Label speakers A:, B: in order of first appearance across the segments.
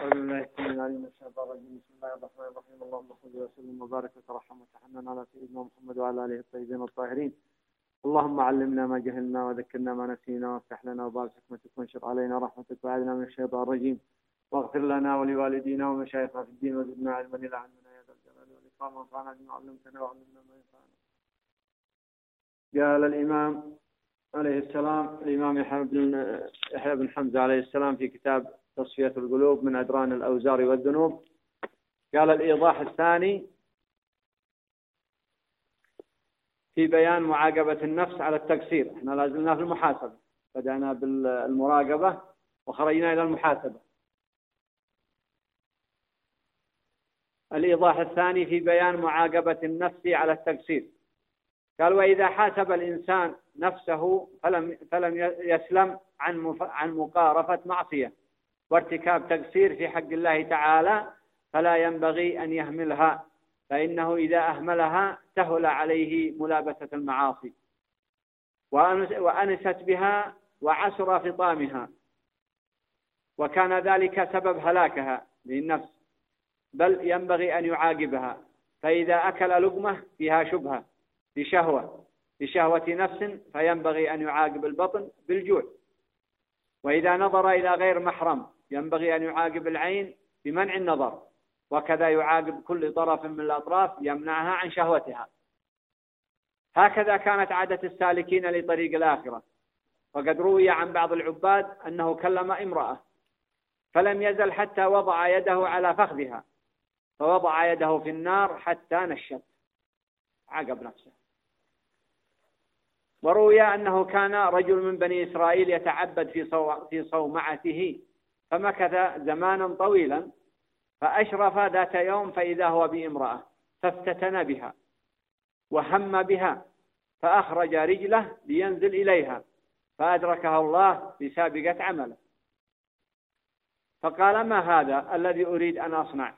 A: الرجيم. بسم الله الرحمن الرحيم. اللهم صل وسلم وبارك وترحم وتحنن على سيدنا محمد وعلى آله الطيبين الطاهرين. اللهم علمنا ما جهلنا وذكرنا ما نسينا وافتح لنا وباب حكمتك وانشر علينا رحمتك وعدنا من الشيطان الرجيم. واغفر لنا ولوالدينا ومشايخنا في الدين وزدنا علما. إلى علمنا يا ذا الجلال والإكرام. وانفعنا بما علمتنا وعلمنا ما ينفعنا. قال الإمام عليه السلام الإمام يحيى بن يحيى بن حمزة عليه السلام في كتاب تصفية القلوب من أدران الأوزار والذنوب. قال الإيضاح الثاني في بيان معاقبة النفس على التقصير إحنا لازلنا في المحاسبة. بدأنا بالمراقبة وخرجنا إلى المحاسبة. الإيضاح الثاني في بيان معاقبة النفس على التقصير قال وإذا حاسب الإنسان نفسه فلم, فلم يسلم عن عن مقارفة معصية. وارتكاب تقصير في حق الله تعالى فلا ينبغي أن يهملها فإنه إذا أهملها سهل عليه ملابسة المعاصي. وأنست بها وعسر فطامها وكان ذلك سبب هلاكها للنفس بل ينبغي أن يعاقبها. فإذا أكل لقمة فيها شبهة بشهوة بشهوة نفس فينبغي أن يعاقب البطن بالجوع. وإذا نظر إلى غير محرم ينبغي أن يعاقب العين بمنع النظر وكذا يعاقب كل طرف من الأطراف يمنعها عن شهوتها. هكذا كانت عادة السالكين لطريق الآخرة. وقد روي عن بعض العباد أنه كلم امرأة فلم يزل حتى وضع يده على فخذها فوضع يده في النار حتى نشت. عقب نفسه. وروي أنه كان رجل من بني إسرائيل يتعبد في في صومعته فمكث زمانا طويلا فأشرف ذات يوم فإذا هو بامرأة فافتتن بها وهم بها فأخرج رجله لينزل إليها فأدركها الله بسابقة عمله. فقال ما هذا الذي أريد أن أصنع؟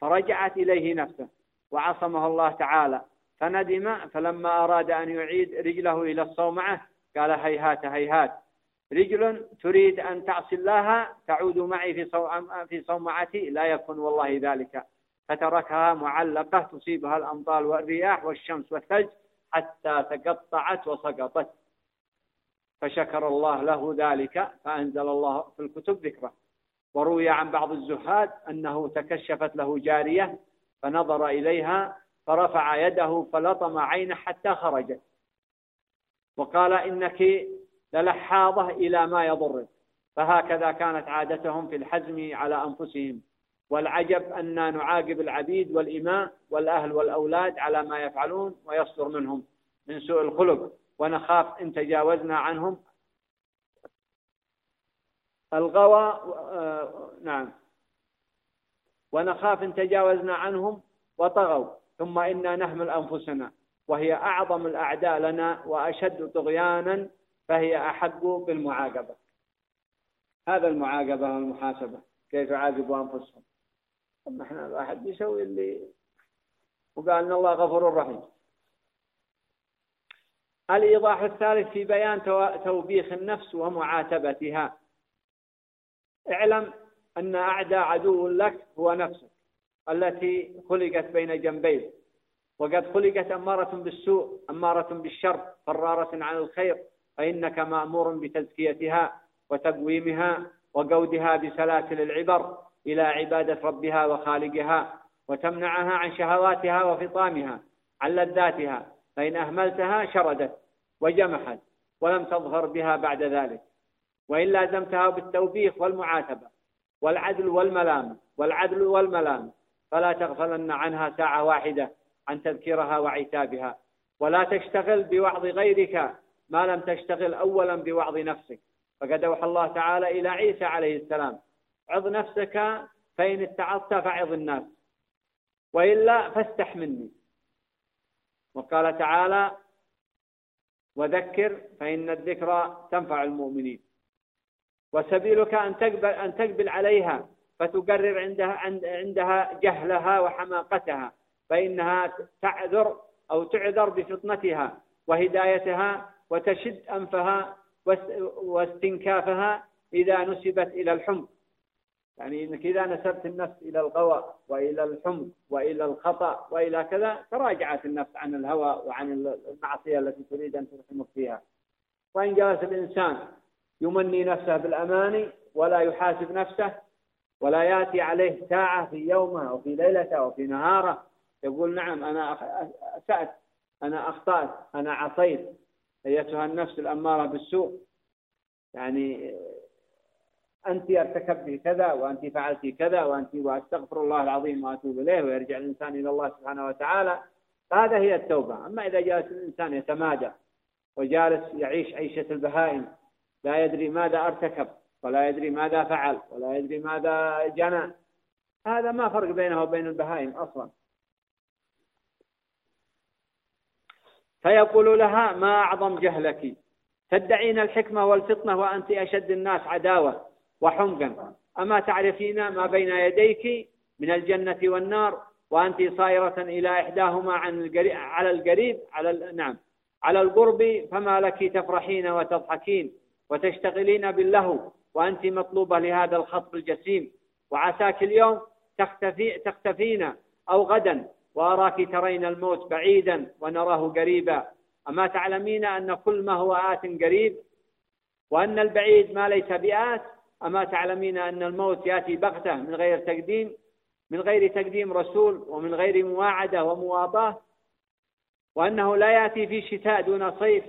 A: فرجعت إليه نفسه وعصمه الله تعالى فندم فلما أراد أن يعيد رجله إلى الصومعة قال هيهات هيهات. رجل تريد أن تعصي الله تعود معي في في صومعتي لا يكون والله ذلك. فتركها معلقة تصيبها الأمطار والرياح والشمس والثلج حتى تقطعت وسقطت. فشكر الله له ذلك فأنزل الله في الكتب ذكره. وروي عن بعض الزهاد أنه تكشفت له جارية فنظر إليها فرفع يده فلطم عينه حتى خرجت. وقال إنك للحاظة إلى ما يضرك. فهكذا كانت عادتهم في الحزم على أنفسهم. والعجب أن نعاقب العبيد والإماء والأهل والأولاد على ما يفعلون ويصدر منهم من سوء الخلق. ونخاف إن تجاوزنا عنهم. الغوى آه، نعم. ونخاف إن تجاوزنا عنهم وطغوا. ثم إنا نهمل أنفسنا وهي أعظم الأعداء لنا وأشد طغيانا فهي أحق بالمعاقبة. هذا المعاقبة والمحاسبة كيف يعاقبوا أنفسهم؟ أما إحنا الواحد بيسوي اللي وقال إن الله غفور رحيم. الإيضاح الثالث في بيان توبيخ النفس ومعاتبتها. اعلم أن أعدى عدو لك هو نفسك. التي خلقت بين جنبيك وقد خلقت أمارة بالسوء أمارة بالشر فرارة عن الخير. فإنك مأمور بتزكيتها وتقويمها وقودها بسلاسل العبر إلى عبادة ربها وخالقها وتمنعها عن شهواتها وفطامها عن لذاتها. فإن أهملتها شردت وجمحت ولم تظهر بها بعد ذلك. وإن لازمتها بالتوبيخ والمعاتبة والعدل والملام والعدل والملام فلا تغفلن عنها ساعة واحدة عن تذكيرها وعتابها. ولا تشتغل بوعظ غيرك ما لم تشتغل أولا بوعظ نفسك. فقد أوحى الله تعالى إلى عيسى عليه السلام. عظ نفسك فإن اتعظت فعظ الناس. وإلا فاستح مني. وقال تعالى وذكر فإن الذكرى تنفع المؤمنين. وسبيلك أن تقبل, أن تقبل عليها فتقرر عندها عندها جهلها وحماقتها فإنها تعذر أو تعذر بفطنتها وهدايتها وتشد أنفها واستنكافها إذا نسبت إلى الحمق يعني إنك إذا نسبت النفس إلى الغوى وإلى الحمق وإلى الخطأ وإلى كذا تراجعت النفس عن الهوى وعن المعصية التي تريد أن ترحمك فيها. وإن جلس الإنسان يمني نفسه بالأماني ولا يحاسب نفسه ولا يأتي عليه ساعة في يومه أو في ليلته أو في نهاره. يقول نعم أنا أسأت أنا أخطأت أنا عصيت. أيتها النفس الأمارة بالسوء. يعني أنت أرتكبت كذا وأنت فعلت كذا وأنت وأستغفر الله العظيم وأتوب إليه ويرجع الإنسان إلى الله سبحانه وتعالى. هذا هي التوبة. أما إذا جالس الإنسان يتمادى وجالس يعيش عيشة البهائم لا يدري ماذا أرتكب. ولا يدري ماذا فعل ولا يدري ماذا جنى. هذا ما فرق بينه وبين البهائم أصلا. فيقول لها ما أعظم جهلك؟ تدعين الحكمة والفطنة وأنت أشد الناس عداوة وحمقا. أما تعرفين ما بين يديك من الجنة والنار وأنت صائرة إلى إحداهما عن القريب على القريب على نعم على القرب فما لك تفرحين وتضحكين وتشتغلين باللهو وأنت مطلوبة لهذا الخطب الجسيم. وعساك اليوم تختفي تختفين أو غدا. وأراك ترين الموت بعيدا ونراه قريبا. أما تعلمين أن كل ما هو آت قريب وأن البعيد ما ليس بآت أما تعلمين أن الموت يأتي بغتة من غير تقديم من غير تقديم رسول ومن غير مواعدة ومواطاة. وأنه لا يأتي في شتاء دون صيف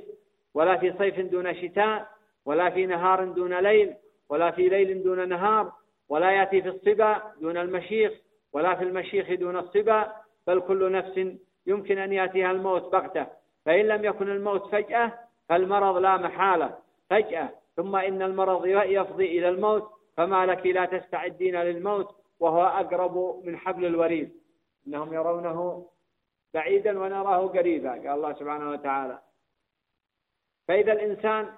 A: ولا في صيف دون شتاء ولا في نهار دون ليل. ولا في ليل دون نهار ولا يأتي في الصبا دون المشيخ ولا في المشيخ دون الصبا بل كل نفس يمكن أن يأتيها الموت بغتة. فإن لم يكن الموت فجأة فالمرض لا محالة. فجأة ثم إن المرض يفضي إلى الموت فما لك لا تستعدين للموت وهو أقرب من حبل الوريد. إنهم يرونه بعيدا ونراه قريبا قال الله سبحانه وتعالى. فإذا الإنسان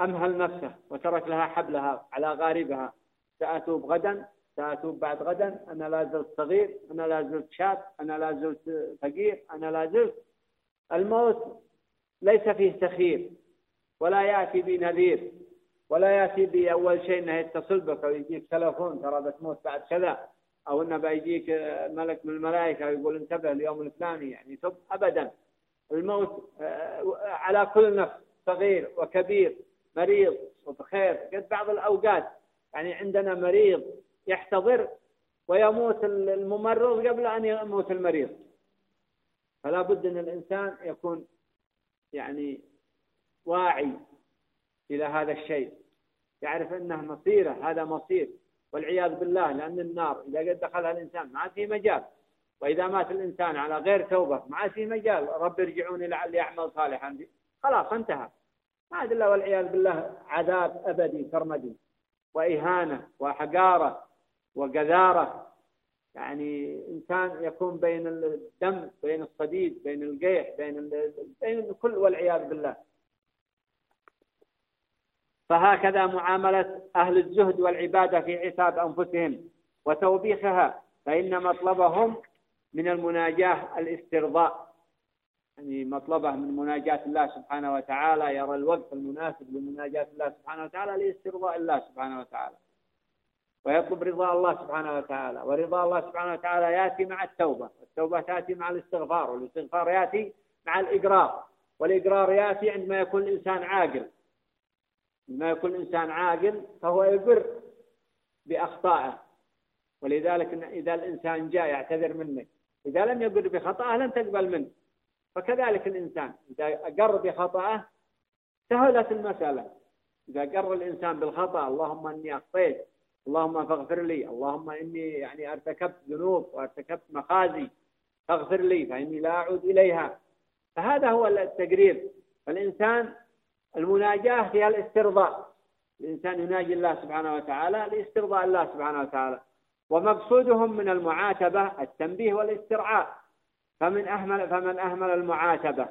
A: أمهل نفسه وترك لها حبلها على غاربها. سأتوب غدا سأتوب بعد غدا. أنا لا زلت صغير أنا لا زلت شاب أنا لا زلت فقير أنا لا زلت. الموت ليس فيه تخيير ولا يأتي بنذير ولا يأتي بأول شيء أنه يتصل بك أو يجيك تلفون ترى بتموت بعد كذا أو أنه بيجيك ملك من الملائكة ويقول انتبه اليوم الفلاني يعني تب أبدا. الموت آه، على كل نفس صغير وكبير. مريض وبخير قد بعض الأوقات يعني عندنا مريض يحتضر ويموت الممرض قبل أن يموت المريض. فلا بد أن الإنسان يكون يعني واعي إلى هذا الشيء. يعرف أنه مصيره هذا مصير. والعياذ بالله لأن النار إذا قد دخلها الإنسان ما في مجال. وإذا مات الإنسان على غير توبة ما في مجال. رب ارجعوني لعلي أعمل صالحا. خلاص انتهى. ما عاد إلا والعياذ بالله عذاب أبدي سرمدي وإهانة وحقارة وقذارة. يعني إنسان يكون بين الدم بين الصديد بين القيح بين بين كل والعياذ بالله. فهكذا معاملة أهل الزهد والعبادة في عتاب أنفسهم وتوبيخها فإن مطلبهم من المناجاة الاسترضاء. يعني مطلبه من مناجاة الله سبحانه وتعالى يرى الوقت المناسب لمناجاة الله سبحانه وتعالى لاسترضاء الله سبحانه وتعالى. ويطلب رضا الله سبحانه وتعالى ورضا الله سبحانه وتعالى يأتي مع التوبة والتوبة تأتي مع الاستغفار والاستغفار يأتي مع الإقرار والإقرار يأتي عندما يكون الإنسان عاقل. ما يكون إنسان عاقل فهو يقر بأخطائه. ولذلك إذا الإنسان جاء يعتذر منك إذا لم يقر بخطأه لن تقبل منه. فكذلك الإنسان إذا أقر بخطأه سهلت المسألة. إذا قر الإنسان بالخطأ اللهم إني أخطيت اللهم فاغفر لي اللهم إني يعني ارتكبت ذنوب وارتكبت مخازي فاغفر لي فإني لا أعود إليها. فهذا هو التقرير فالإنسان المناجاة فيها الاسترضاء. الإنسان يناجي الله سبحانه وتعالى لاسترضاء الله سبحانه وتعالى. ومقصودهم من المعاتبة التنبيه والاسترعاء. فمن أهمل فمن أهمل المعاتبة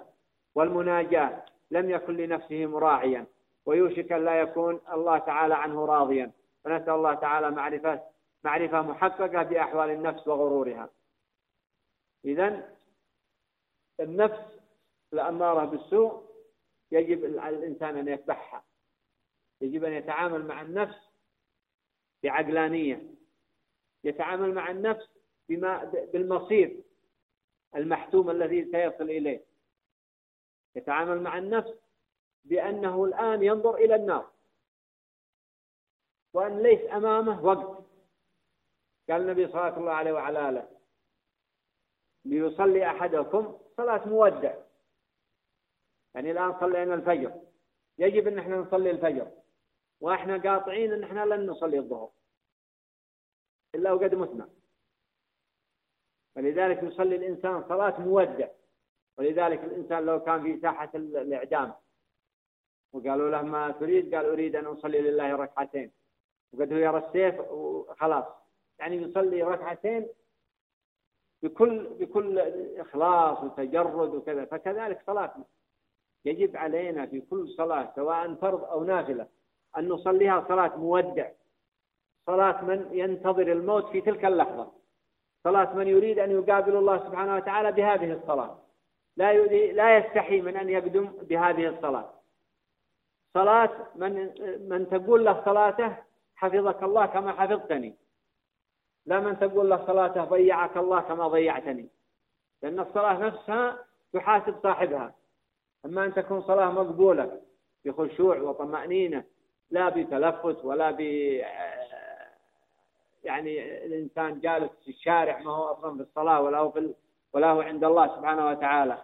A: والمناجاة لم يكن لنفسه مراعيا ويوشك أن لا يكون الله تعالى عنه راضيا. فنسأل الله تعالى معرفة معرفة محققة بأحوال النفس وغرورها. إذا النفس الأمارة بالسوء يجب على الإنسان أن يتبعها يجب أن يتعامل مع النفس بعقلانية. يتعامل مع النفس بما بالمصير. المحتوم الذي سيصل إليه. يتعامل مع النفس بأنه الآن ينظر إلى النار. وأن ليس أمامه وقت. قال النبي صلى الله عليه وعلى آله ليصلي أحدكم صلاة مودع. يعني الآن صلينا الفجر. يجب أن إحنا نصلي الفجر. وإحنا قاطعين أن إحنا لن نصلي الظهر. إلا وقد متنا. ولذلك يصلي الإنسان صلاة مودع. ولذلك الإنسان لو كان في ساحة الإعدام. وقالوا له ما تريد؟ قال أريد أن أصلي لله ركعتين. وقد هو يرى السيف وخلاص. يعني يصلي ركعتين بكل بكل إخلاص وتجرد وكذا. فكذلك صلاتنا يجب علينا في كل صلاة سواء فرض أو نافلة أن نصليها صلاة مودع. صلاة من ينتظر الموت في تلك اللحظة. صلاة من يريد أن يقابل الله سبحانه وتعالى بهذه الصلاة. لا لا يستحي من أن يقدم بهذه الصلاة. صلاة من من تقول له صلاته حفظك الله كما حفظتني. لا من تقول له صلاته ضيعك الله كما ضيعتني. لأن الصلاة نفسها تحاسب صاحبها. أما أن تكون صلاة مقبولة بخشوع وطمأنينة لا بتلفت ولا يعني الإنسان جالس في الشارع ما هو أصلا في الصلاة ولا هو في ولا هو عند الله سبحانه وتعالى.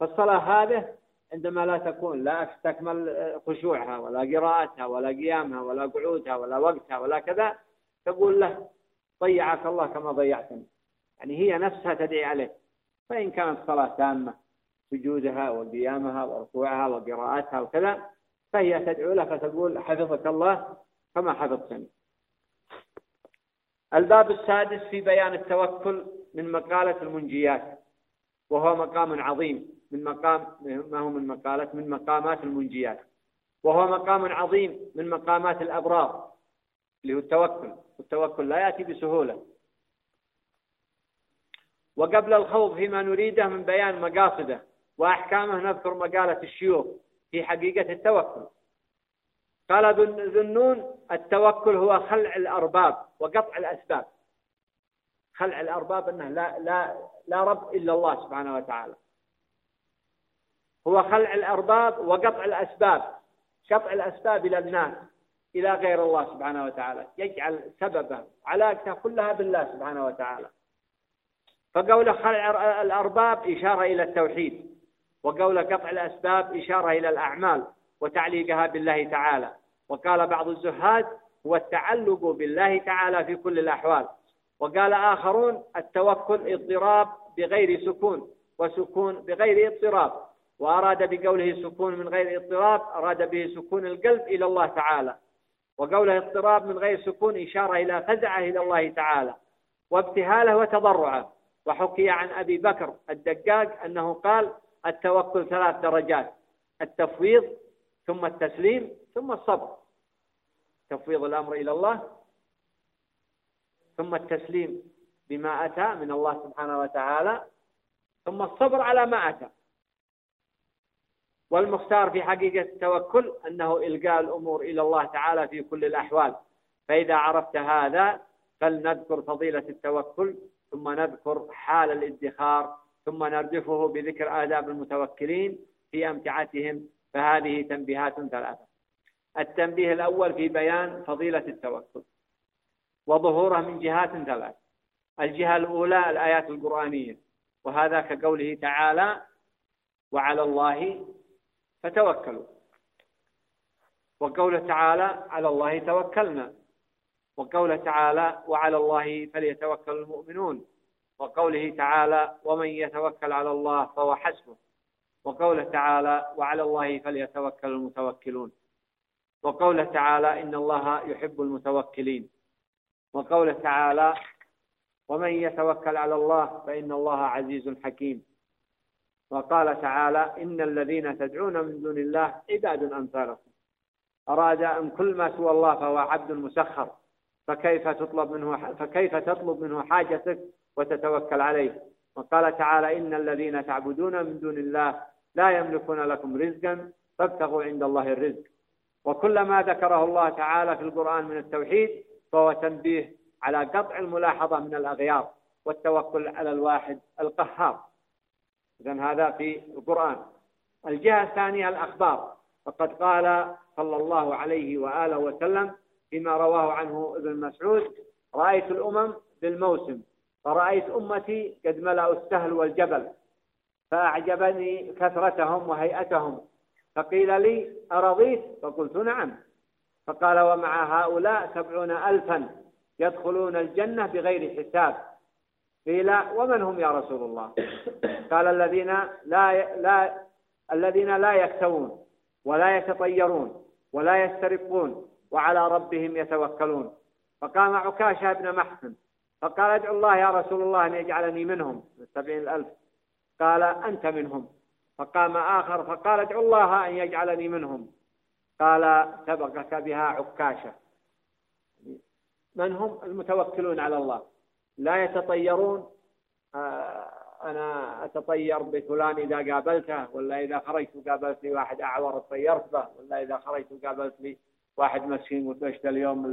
A: فالصلاة هذه عندما لا تكون لا تكمل خشوعها ولا قراءتها ولا قيامها ولا قعودها ولا وقتها ولا كذا تقول له ضيعك الله كما ضيعتني. يعني هي نفسها تدعي عليه. فإن كانت صلاة تامة سجودها وقيامها وركوعها وقراءتها وكذا فهي تدعو له فتقول حفظك الله كما حفظتني. الباب السادس في بيان التوكل من مقالة المنجيات وهو مقام عظيم من مقام ما هو من مقالة من مقامات المنجيات وهو مقام عظيم من مقامات الأبرار اللي هو التوكل. والتوكل لا يأتي بسهولة. وقبل الخوض فيما نريده من بيان مقاصده وأحكامه نذكر مقالة الشيوخ في حقيقة التوكل. قال ذنون التوكل هو خلع الأرباب وقطع الأسباب. خلع الأرباب أنه لا, لا, لا رب إلا الله سبحانه وتعالى. هو خلع الأرباب وقطع الأسباب قطع الأسباب إلى الناس إلى غير الله سبحانه وتعالى. يجعل سببه علاقته كلها بالله سبحانه وتعالى. فقول خلع الأرباب إشارة إلى التوحيد وقول قطع الأسباب إشارة إلى الأعمال وتعليقها بالله تعالى. وقال بعض الزهاد هو التعلق بالله تعالى في كل الأحوال. وقال آخرون التوكل اضطراب بغير سكون وسكون بغير اضطراب. وأراد بقوله سكون من غير اضطراب أراد به سكون القلب إلى الله تعالى. وقوله اضطراب من غير سكون إشارة إلى فزعه إلى الله تعالى. وابتهاله وتضرعه. وحكي عن أبي بكر الدقاق أنه قال التوكل ثلاث درجات التفويض ثم التسليم ثم الصبر. تفويض الأمر إلى الله ثم التسليم بما أتى من الله سبحانه وتعالى ثم الصبر على ما أتى. والمختار في حقيقة التوكل أنه إلقاء الأمور إلى الله تعالى في كل الأحوال. فإذا عرفت هذا فلنذكر فضيلة التوكل ثم نذكر حال الادخار ثم نردفه بذكر آداب المتوكلين في أمتعتهم فهذه تنبيهات ثلاثة. التنبيه الأول في بيان فضيلة التوكل وظهوره من جهات ثلاث. الجهة الأولى الآيات القرآنية وهذا كقوله تعالى وعلى الله فتوكلوا وقوله تعالى على الله توكلنا وقوله تعالى وعلى الله فليتوكل المؤمنون وقوله تعالى ومن يتوكل على الله فهو حسبه وقوله تعالى وعلى الله فليتوكل المتوكلون وقوله تعالى إن الله يحب المتوكلين. وقوله تعالى ومن يتوكل على الله فإن الله عزيز حكيم. وقال تعالى إن الذين تدعون من دون الله عباد أمثالكم أراد أن كل ما سوى الله فهو عبد مسخر. فكيف تطلب منه فكيف تطلب منه حاجتك وتتوكل عليه؟ وقال تعالى إن الذين تعبدون من دون الله لا يملكون لكم رزقا فابتغوا عند الله الرزق. وكل ما ذكره الله تعالى في القرآن من التوحيد فهو تنبيه على قطع الملاحظة من الأغيار والتوكل على الواحد القهار. إذا هذا في القرآن. الجهة الثانية الأخبار. فقد قال صلى الله عليه وآله وسلم فيما رواه عنه ابن مسعود رأيت الأمم بالموسم فرأيت أمتي قد ملأوا السهل والجبل فأعجبني كثرتهم وهيئتهم. فقيل لي أرضيت؟ فقلت نعم. فقال ومع هؤلاء سبعون ألفا يدخلون الجنة بغير حساب. قيل ومن هم يا رسول الله؟ قال الذين لا لا الذين لا يكتوون ولا يتطيرون ولا يسترقون وعلى ربهم يتوكلون. فقام عكاشة بن محسن فقال ادعو الله يا رسول الله أن يجعلني منهم من سبعين الألف قال أنت منهم. فقام آخر فقال ادعو الله أن يجعلني منهم. قال سبقك بها عكاشة. من هم المتوكلون على الله؟ لا يتطيرون. آه، أنا أتطير بفلان إذا قابلته ولا إذا خرجت قابلت لي واحد أعور تطيرت به ولا إذا خرجت قابلت لي واحد مسكين وتشتى اليوم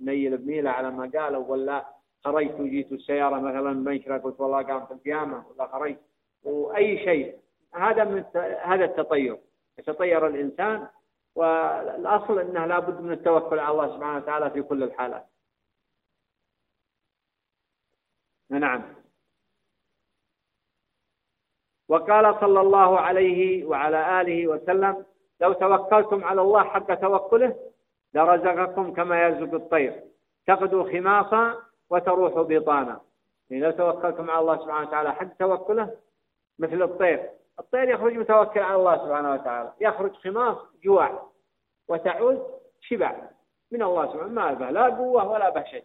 A: نيل بميلة على ما قالوا ولا خرجت وجيت السيارة مثلا منشرة قلت والله قامت القيامة ولا خرجت. وأي شيء. هذا من هذا التطير. يتطير الإنسان والأصل أنه لابد من التوكل على الله سبحانه وتعالى في كل الحالات. نعم. وقال صلى الله عليه وعلى آله وسلم لو توكلتم على الله حق توكله لرزقكم كما يرزق الطير. تغدو خماصا وتروح بطانا. يعني لو توكلتم على الله سبحانه وتعالى حق توكله مثل الطير. الطير يخرج متوكل على الله سبحانه وتعالى. يخرج خماص جواع وتعود شبع من الله سبحانه ما به لا قوة ولا به شيء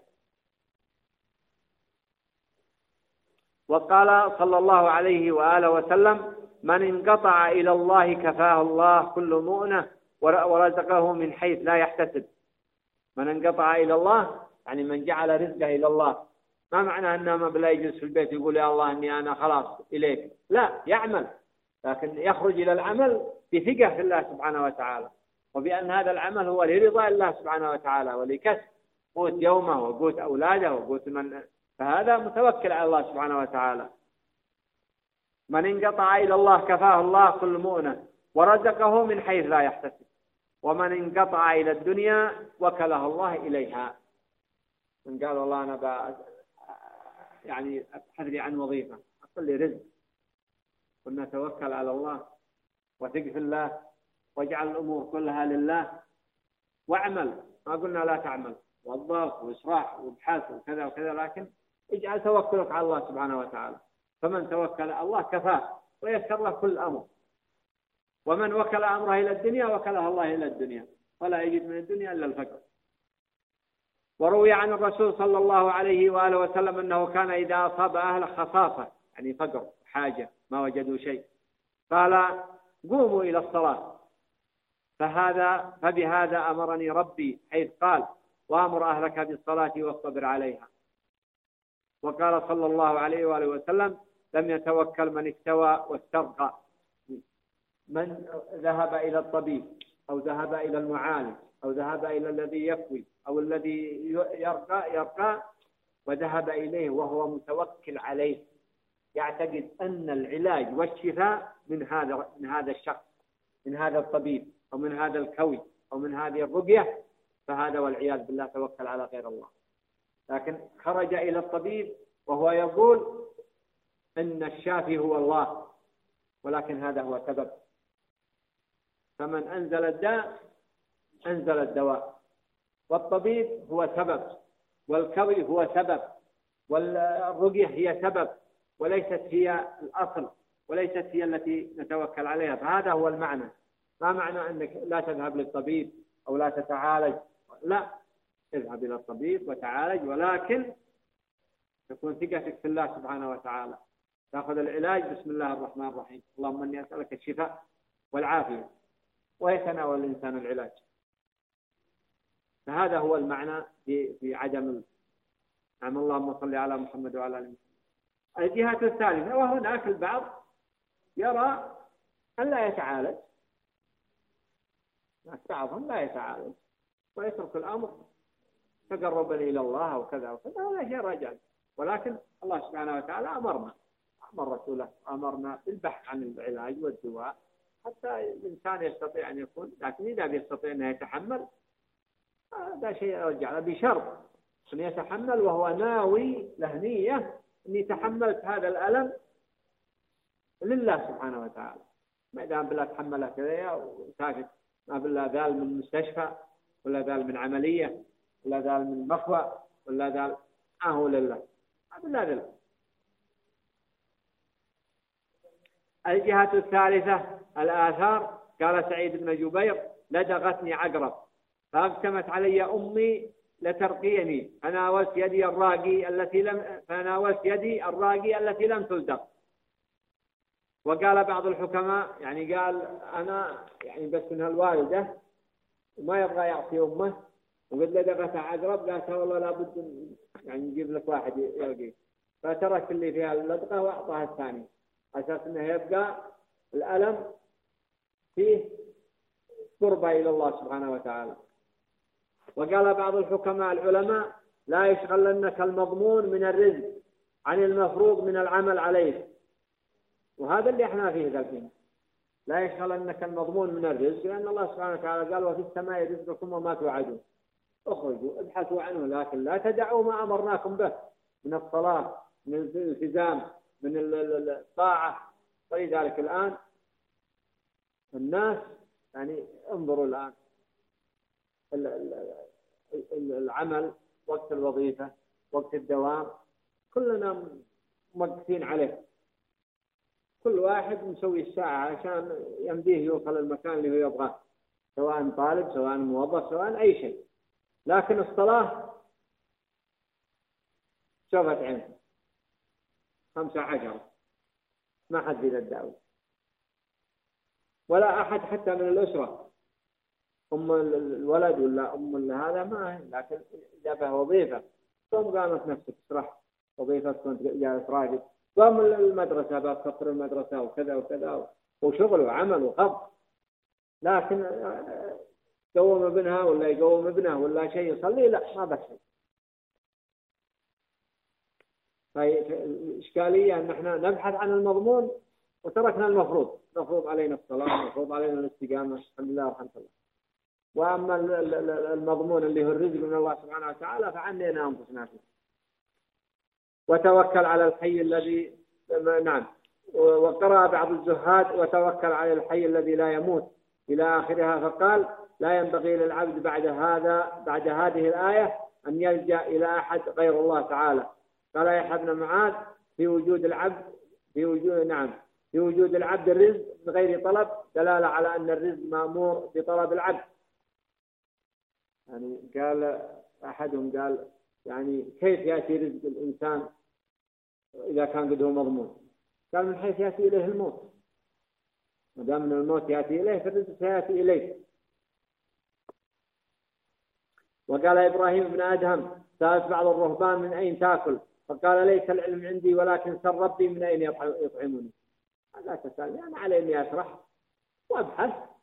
A: وقال صلى الله عليه وآله وسلم من انقطع إلى الله كفاه الله كل مؤنة ورزقه من حيث لا يحتسب. من انقطع إلى الله يعني من جعل رزقه إلى الله. ما معنى أنه ما بلا يجلس في البيت يقول يا الله أني أنا خلاص إليك. لا يعمل. لكن يخرج إلى العمل بثقة في الله سبحانه وتعالى وبأن هذا العمل هو لرضا الله سبحانه وتعالى ولكسب قوت يومه وقوت أولاده وقوت من فهذا متوكل على الله سبحانه وتعالى. من انقطع إلى الله كفاه الله كل مؤنة ورزقه من حيث لا يحتسب ومن انقطع إلى الدنيا وكله الله إليها. من قال والله أنا يعني أبحث لي عن وظيفة أقل لي رزق. قلنا توكل على الله وثق في الله واجعل الأمور كلها لله. واعمل. ما قلنا لا تعمل. وظف وإسراح وابحث وكذا وكذا لكن اجعل توكلك على الله سبحانه وتعالى. فمن توكل الله كفاه ويسر له كل أمر ومن وكل أمره إلى الدنيا وكله الله إلى الدنيا. ولا يجد من الدنيا إلا الفقر. وروي عن الرسول صلى الله عليه وآله وسلم أنه كان إذا أصاب أهل خصاصة يعني فقر. حاجة ما وجدوا شيء. قال قوموا إلى الصلاة. فهذا فبهذا أمرني ربي حيث قال وأمر أهلك بالصلاة واصطبر عليها. وقال صلى الله عليه وآله وسلم لم يتوكل من استوى واسترقى من ذهب إلى الطبيب أو ذهب إلى المعالج أو ذهب إلى الذي يكوي أو الذي يرقى يرقى وذهب إليه وهو متوكل عليه. يعتقد أن العلاج والشفاء من هذا من هذا الشخص من هذا الطبيب أو من هذا الكوي أو من هذه الرقية فهذا والعياذ بالله توكل على غير الله. لكن خرج إلى الطبيب وهو يقول أن الشافي هو الله ولكن هذا هو سبب. فمن أنزل الداء أنزل الدواء والطبيب هو سبب والكوي هو سبب والرقية هي سبب. وليست هي الأصل وليست هي التي نتوكل عليها. فهذا هو المعنى. ما معنى أنك لا تذهب للطبيب أو لا تتعالج؟ لا اذهب إلى الطبيب وتعالج ولكن تكون ثقتك في الله سبحانه وتعالى. تأخذ العلاج. بسم الله الرحمن الرحيم. اللهم إني أسألك الشفاء والعافية ويتناول الإنسان العلاج. فهذا هو المعنى في في عدم نعم اللهم صل على محمد وعلى آل محمد. الجهة الثالثة وهناك البعض يرى أن لا يتعالج. بعضهم لا يتعالج. ويترك الأمر. تقربا إلى الله أو كذا وكذا هذا شيء رجل ولكن الله سبحانه وتعالى أمرنا. أمر رسوله. أمرنا بالبحث عن العلاج والدواء. حتى الإنسان يستطيع أن يكون لكن إذا يستطيع أن يتحمل هذا شيء يرجع بشرط. أن يتحمل وهو ناوي له نية أني تحملت هذا الألم لله سبحانه وتعالى. ما دام بالله تحمله كذا وساكت. ما بالله ذال من مستشفى ولا ذال من عملية ولا ذال من مخوى ولا ذال ما هو لله. بالله لله الجهة الثالثة الآثار. قال سعيد بن جبير لدغتني عقرب. فأقسمت علي أمي لترقيني. فناولت يدي الراقي التي لم فناولت يدي الراقي التي لم تلدغ. وقال بعض الحكماء يعني قال أنا يعني بس من الوالدة وما يبغى يعطي أمه. وقد لدغته عقرب قالت والله لابد يعني نجيب لك واحد يلقيه فترك اللي فيها اللدغة وأعطاها الثاني. أساس أنه يبقى الألم فيه قربة إلى الله سبحانه وتعالى. وقال بعض الحكماء العلماء لا يشغلنك المضمون من الرزق عن المفروض من العمل عليه. وهذا اللي إحنا فيه ذلك. لا يشغلنك المضمون من الرزق لأن الله سبحانه وتعالى قال وفي السماء رزقكم وما توعدون. اخرجوا ابحثوا عنه لكن لا تدعوا ما أمرناكم به. من الصلاة من الالتزام من الطاعة. ولذلك الآن الناس يعني انظروا الآن العمل وقت الوظيفة وقت الدوام كلنا موقفين عليه. كل واحد مسوي الساعة عشان يمديه يوصل المكان اللي هو يبغاه سواء طالب سواء موظف سواء أي شيء. لكن الصلاة شوفت عين. خمسة عشر. ما حد الدعوة ولا أحد حتى من الأسرة. أم الولد ولا أم هذا ما لكن به وظيفة. ثم قامت نفسك تشرح وظيفة كنت جالس راجل قام المدرسة بسطر المدرسة وكذا وكذا وشغل وعمل وخط لكن يقوم ابنها ولا يقوم ابنه ولا شيء يصلي لا ما بس. فالإشكالية أن إحنا نبحث عن المضمون وتركنا المفروض. مفروض علينا الصلاة مفروض علينا الاستقامة. الحمد لله والحمد لله. وأما المضمون اللي هو الرزق من الله سبحانه وتعالى فعنينا أنفسنا فيه. وتوكل على الحي الذي نعم. وقرأ بعض الزهاد وتوكل على الحي الذي لا يموت. إلى آخرها فقال لا ينبغي للعبد بعد هذا بعد هذه الآية أن يلجأ إلى أحد غير الله تعالى. قال يحيى بن معاذ في وجود العبد في وجود نعم. في وجود العبد الرزق من غير طلب دلالة على أن الرزق مأمور بطلب العبد. يعني قال أحدهم قال يعني كيف يأتي رزق الإنسان إذا كان قد هو مضمون؟ قال من حيث يأتي إليه الموت. ما دام من الموت يأتي إليه فالرزق سيأتي إليه. وقال إبراهيم بن أدهم سألت بعض الرهبان من أين تأكل؟ فقال ليس العلم عندي ولكن سر ربي من أين يطعمني؟ لا تسألني أنا علي أني أشرح. وأبحث.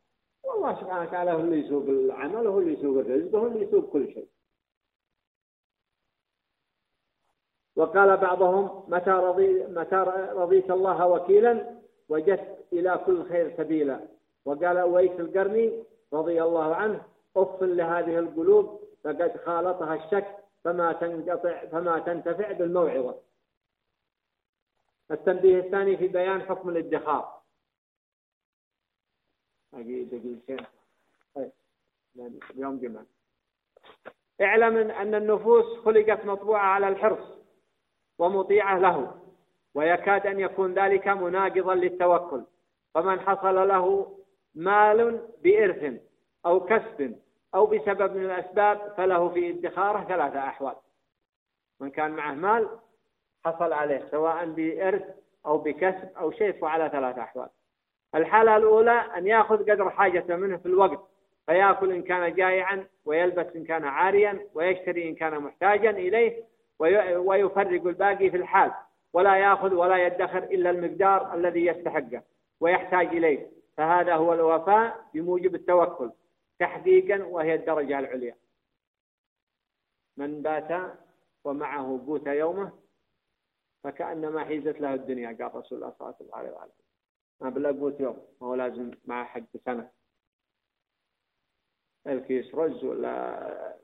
A: والله سبحانه وتعالى هو اللي يسوق العمل وهو اللي يسوق الرزق وهو اللي يسوق كل شيء. وقال بعضهم متى رضي متى رضيت الله وكيلا؟ وجدت إلى كل خير سبيلا. وقال أويس القرني رضي الله عنه أف لهذه القلوب فقد خالطها الشك فما تنقطع فما تنتفع بالموعظة. التنبيه الثاني في بيان حكم الادخار. دقيقتين. طيب. اليوم جمعة اعلم أن النفوس خلقت مطبوعة على الحرص ومطيعة له ويكاد أن يكون ذلك مناقضا للتوكل. فمن حصل له مال بإرث أو كسب أو بسبب من الأسباب فله في ادخاره ثلاثة أحوال. من كان معه مال حصل عليه سواء بإرث أو بكسب أو شيء فعلى ثلاثة أحوال. الحالة الأولى أن يأخذ قدر حاجته منه في الوقت فيأكل إن كان جائعا ويلبس إن كان عاريا ويشتري إن كان محتاجا إليه ويفرق الباقي في الحال ولا يأخذ ولا يدخر إلا المقدار الذي يستحقه ويحتاج إليه. فهذا هو الوفاء بموجب التوكل تحقيقا وهي الدرجة العليا. من بات ومعه قوت يومه فكأنما حيزت له الدنيا قال رسول الله صلى الله عليه وسلم. ما بلا قوت يوم هو لازم مع حق سنة. الكيس رز ولا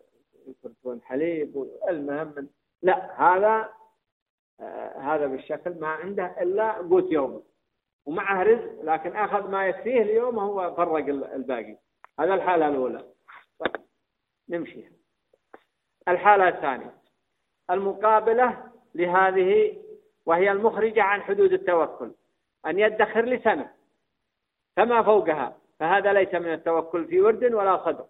A: يكرتون حليب المهم لا هذا آه هذا بالشكل ما عنده إلا قوت يوم ومعه رزق لكن أخذ ما يكفيه اليوم هو فرق الباقي. هذا الحالة الأولى. طيب نمشي. الحالة الثانية. المقابلة لهذه وهي المخرجة عن حدود التوكل. أن يدخر لسنة فما فوقها فهذا ليس من التوكل في ورد ولا صدر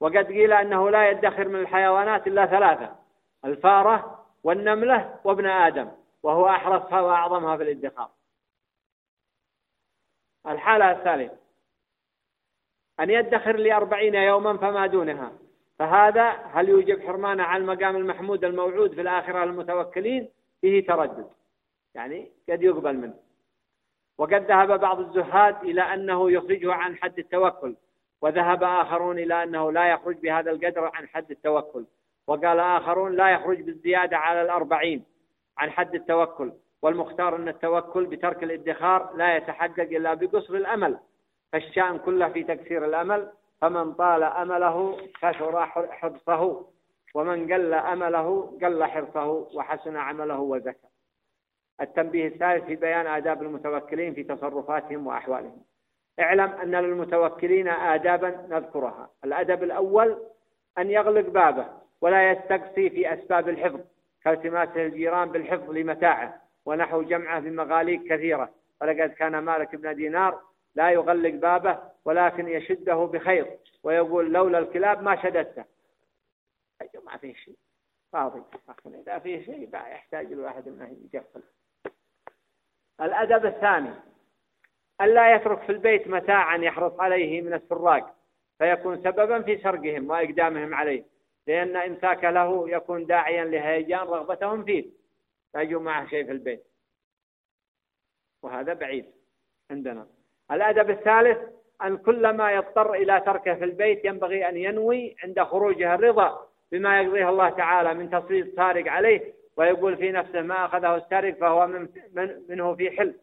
A: وقد قيل أنه لا يدخر من الحيوانات إلا ثلاثة الفارة والنملة وابن آدم وهو أحرصها وأعظمها في الادخار. الحالة الثالثة أن يدخر لأربعين يوما فما دونها. فهذا هل يوجب حرمانه على المقام المحمود الموعود في الآخرة للمتوكلين؟ فيه تردد يعني قد يقبل منه. وقد ذهب بعض الزهاد إلى أنه يخرجه عن حد التوكل وذهب آخرون إلى أنه لا يخرج بهذا القدر عن حد التوكل وقال آخرون لا يخرج بالزيادة على الأربعين عن حد التوكل والمختار أن التوكل بترك الادخار لا يتحقق إلا بقصر الأمل فالشأن كله في تكسير الأمل فمن طال أمله كثر حرصه ومن قل أمله قل حرصه وحسن عمله وزكى التنبيه الثالث في بيان آداب المتوكلين في تصرفاتهم وأحوالهم. اعلم أن للمتوكلين آدابا نذكرها. الأدب الأول أن يغلق بابه ولا يستقصي في أسباب الحفظ كالتماسه الجيران بالحفظ لمتاعه ونحو جمعه بمغاليق كثيرة. ولقد كان مالك بن دينار لا يغلق بابه ولكن يشده بخير ويقول لولا الكلاب ما شددته. أيوة ما فيه شيء. فاضي. إذا فيه شيء يحتاج الواحد أنه يقفل الأدب الثاني. ألا يترك في البيت متاعا يحرص عليه من السراق فيكون سببا في سرقهم وإقدامهم عليه لأن إمساك له يكون داعيا لهيجان رغبتهم فيه. لا يجوا معه شيء في البيت. وهذا بعيد عندنا. الأدب الثالث أن كل ما يضطر إلى تركه في البيت ينبغي أن ينوي عند خروجه الرضا بما يقضيه الله تعالى من تسليط سارق عليه ويقول في نفسه ما أخذه السارق فهو من من منه في حل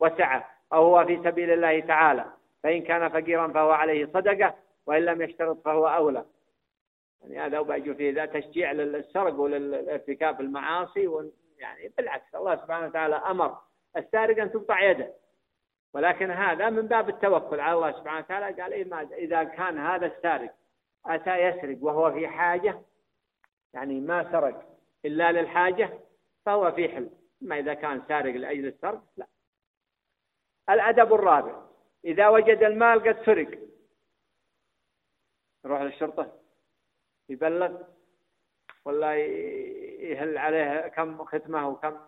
A: وسعة أو هو في سبيل الله تعالى. فإن كان فقيرا فهو عليه صدقة وإن لم يشترط فهو أولى. يعني هذا وبأجوا فيه ذا تشجيع للسرق وللارتكاب المعاصي يعني بالعكس الله سبحانه وتعالى أمر السارق أن تقطع يده. ولكن هذا من باب التوكل على الله سبحانه وتعالى. قال إيه إذا كان هذا السارق أتى يسرق وهو في حاجة يعني ما سرق. إلا للحاجة فهو في حل ما إذا كان سارق لأجل السرق لا. الأدب الرابع إذا وجد المال قد سرق. يروح للشرطة يبلغ ولا يهل عليه كم ختمه وكم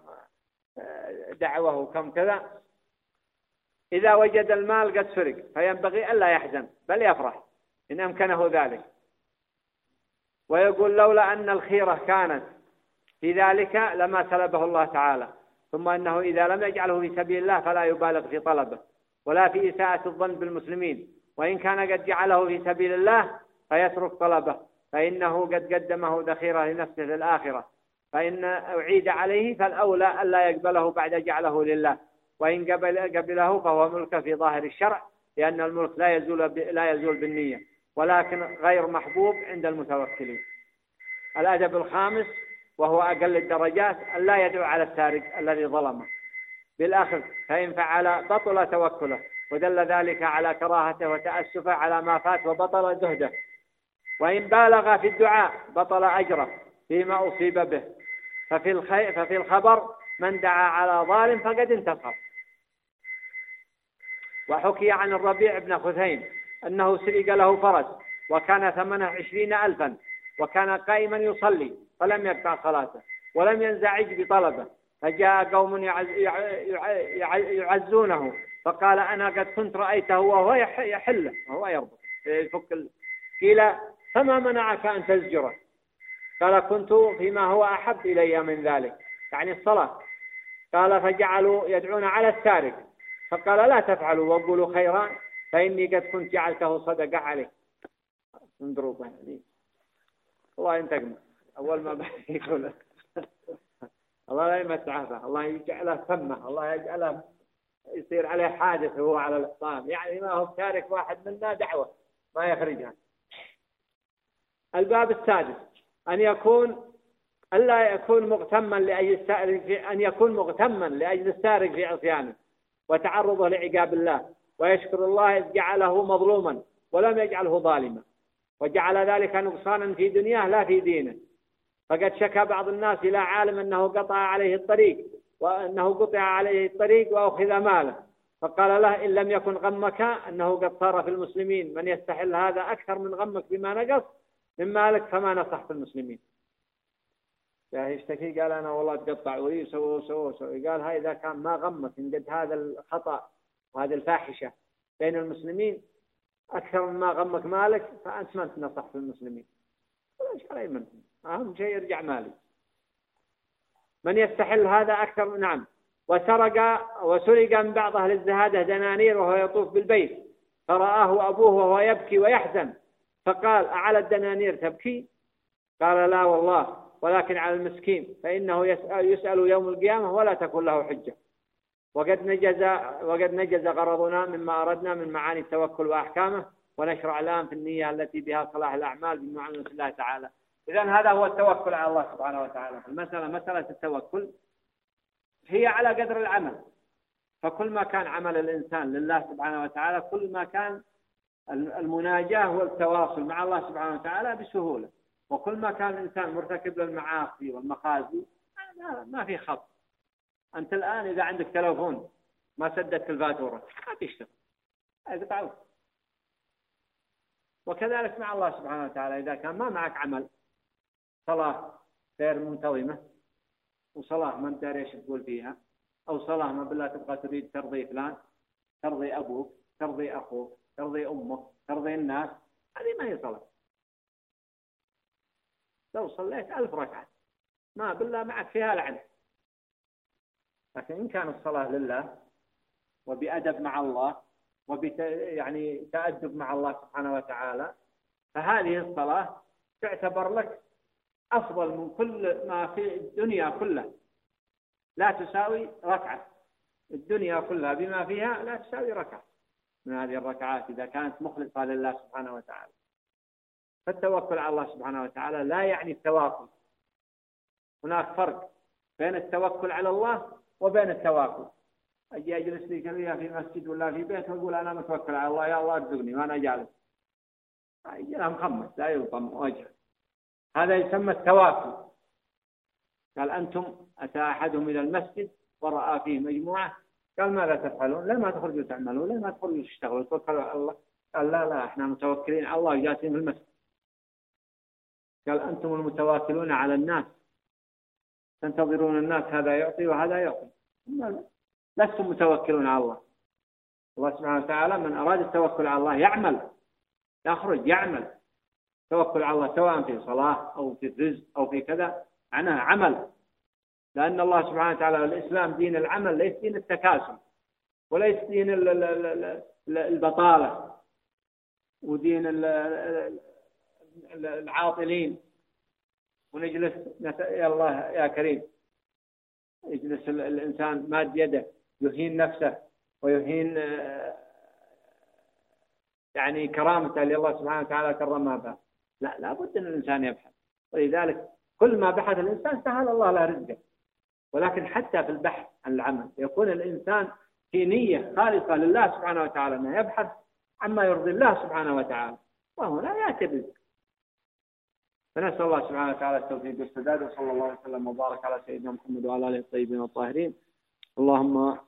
A: آه، دعوة وكم كذا. إذا وجد المال قد سرق فينبغي ألا يحزن بل يفرح. إن أمكنه ذلك. ويقول لولا أن الخيرة كانت في ذلك لما سلبه الله تعالى. ثم أنه إذا لم يجعله في سبيل الله فلا يبالغ في طلبه ولا في إساءة الظن بالمسلمين. وإن كان قد جعله في سبيل الله فيترك طلبه. فإنه قد قدمه ذخيرة لنفسه في الآخرة. فإن أعيد عليه فالأولى ألا يقبله بعد جعله لله. وإن قبل قبله فهو ملك في ظاهر الشرع لأن الملك لا يزول لا يزول بالنية. ولكن غير محبوب عند المتوكلين. الأدب الخامس وهو أقل الدرجات ألا يدعو على السارق الذي ظلمه. بالأخذ فإن فعل بطل توكله ودل ذلك على كراهته وتأسفه على ما فات وبطل زهده وإن بالغ في الدعاء بطل أجره فيما أصيب به. ففي, الخي... ففي الخبر من دعا على ظالم فقد انتصر. وحكي عن الربيع بن خثيم أنه سرق له فرس وكان ثمنه عشرين ألفا وكان قائما يصلي. فلم يقطع صلاته ولم ينزعج بطلبه فجاء قوم يعزونه فقال أنا قد كنت رأيته وهو يحله وهو يربط يفك قيل فما منعك أن تزجره؟ قال كنت فيما هو أحب إلي من ذلك يعني الصلاة. قال فجعلوا يدعون على السارق فقال لا تفعلوا وقولوا خيرا فإني قد كنت جعلته صدقة عليه. انظروا الله ينتقم أول ما يقول الله لا يمسعه الله يجعله فمه الله يجعله يصير عليه حادث هو على الإسلام يعني ما هو تارك واحد منا دعوة ما يخرجها. الباب السادس أن يكون ألا يكون مغتما لأجل السارق أن يكون مغتما لأجل السارق في عصيانه وتعرضه لعقاب الله. ويشكر الله إذ جعله مظلوما ولم يجعله ظالما. وجعل ذلك نقصانا في دنياه لا في دينه. فقد شكى بعض الناس إلى عالم أنه قطع عليه الطريق وأنه قطع عليه الطريق وأخذ ماله. فقال له إن لم يكن غمك أنه قد صار في المسلمين. من يستحل هذا أكثر من غمك بما نقص من مالك فما نصح في المسلمين يعني يشتكي قال أنا والله تقطع ولي سووا سووا سووا قال هاي إذا كان ما غمك إن قد هذا الخطأ وهذه الفاحشة بين المسلمين أكثر مما غمك مالك فأنت ما تنصح في المسلمين. ولا علي من أهم شيء يرجع مالي. من يستحل هذا أكثر نعم. وسرق وسرق من بعض أهل الزهادة دنانير وهو يطوف بالبيت. فرآه أبوه وهو يبكي ويحزن. فقال أعلى الدنانير تبكي؟ قال لا والله. ولكن على المسكين. فإنه يسأل, يسأل يوم القيامة ولا تكون له حجة. وقد نجز وقد نجز غرضنا مما أردنا من معاني التوكل وأحكامه. ونشرع الآن في النية التي بها صلاح الأعمال بمعاملة الله تعالى. إذا هذا هو التوكل على الله سبحانه وتعالى. المسألة مسألة التوكل هي على قدر العمل. فكل ما كان عمل الإنسان لله سبحانه وتعالى كل ما كان المناجاة والتواصل مع الله سبحانه وتعالى بسهولة. وكل ما كان الإنسان مرتكب للمعاصي والمخازي ما في خط أنت الآن إذا عندك تلفون ما سددت الفاتورة ما تشتغل اقطعه وكذلك مع الله سبحانه وتعالى. إذا كان ما معك عمل صلاة غير منتظمة وصلاة ما أنت إيش تقول فيها أو صلاة ما بالله تبغى تريد ترضي فلان ترضي أبوك ترضي أخوك ترضي أمك ترضي الناس هذه ما هي صلاة. لو صليت ألف ركعة ما بالله معك فيها لعنة لكن إن كانت الصلاة لله وبأدب مع الله وبت يعني تأدب مع الله سبحانه وتعالى فهذه الصلاة تعتبر لك أفضل من كل ما في الدنيا كلها. لا تساوي ركعة. الدنيا كلها بما فيها لا تساوي ركعة. من هذه الركعات إذا كانت مخلصة لله سبحانه وتعالى. فالتوكل على الله سبحانه وتعالى لا يعني التواكل. هناك فرق بين التوكل على الله وبين التواكل. أجي أجلس لي كذا في مسجد ولا في بيت وأقول أنا متوكل على الله يا الله أرزقني وأنا جالس أجي أنا مخمس لا يلطم وجهه هذا يسمى التواكل قال أنتم أتى أحدهم إلى المسجد ورأى فيه مجموعة قال ماذا تفعلون؟ لا ما تخرجوا تعملوا؟ لا ما تخرجوا تشتغلوا؟ توكلوا على الله؟ قال لا لا إحنا متوكلين على الله جالسين في المسجد قال أنتم المتواكلون على الناس تنتظرون الناس هذا يعطي وهذا يعطي لستم متوكلون على الله. الله سبحانه وتعالى من أراد التوكل على الله يعمل. يخرج يعمل. توكل على الله سواء في صلاة أو في الرزق أو في كذا معناها عمل. لأن الله سبحانه وتعالى الإسلام دين العمل ليس دين التكاسل وليس دين البطالة ودين العاطلين. ونجلس يا الله يا كريم. يجلس الإنسان ماد يده. يهين نفسه ويهين يعني كرامته اللي الله سبحانه وتعالى كرمها بها لا لابد أن الإنسان يبحث. ولذلك كل ما بحث الإنسان سهل الله له رزقه. ولكن حتى في البحث عن العمل يكون الإنسان في نية خالصة لله سبحانه وتعالى أنه يبحث عما يرضي الله سبحانه وتعالى. وهنا يأتي الرزق فنسأل الله سبحانه وتعالى التوفيق والسداد وصلى الله وسلم وبارك على سيدنا محمد وعلى آله الطيبين الطاهرين. اللهم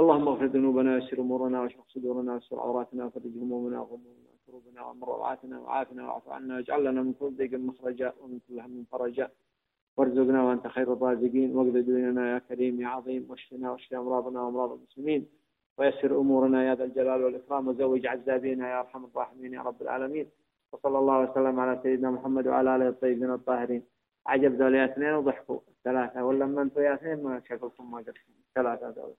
A: اللهم اغفر ذنوبنا ويسر أمورنا واشرح صدورنا واستر عوراتنا وفرج همومنا وغمومنا وكروبنا وأمر روعاتنا وعافنا واعف عنا واجعل لنا من كل ضيق مخرجا ومن كل هم فرجا. وارزقنا وأنت خير الرازقين. واقض ديننا يا كريم يا عظيم واشفنا واشف أمراضنا وأمراض المسلمين. ويسر أمورنا يا ذا الجلال والإكرام. وزوج عزابينا يا أرحم الراحمين يا رب العالمين. وصلى الله وسلم على سيدنا محمد وعلى آله الطيبين الطاهرين. عجب ذول اثنين وضحكوا ثلاثة ولا من أنتم يا اثنين؟ ما شكلكم ما قلتم ثلاثة ذول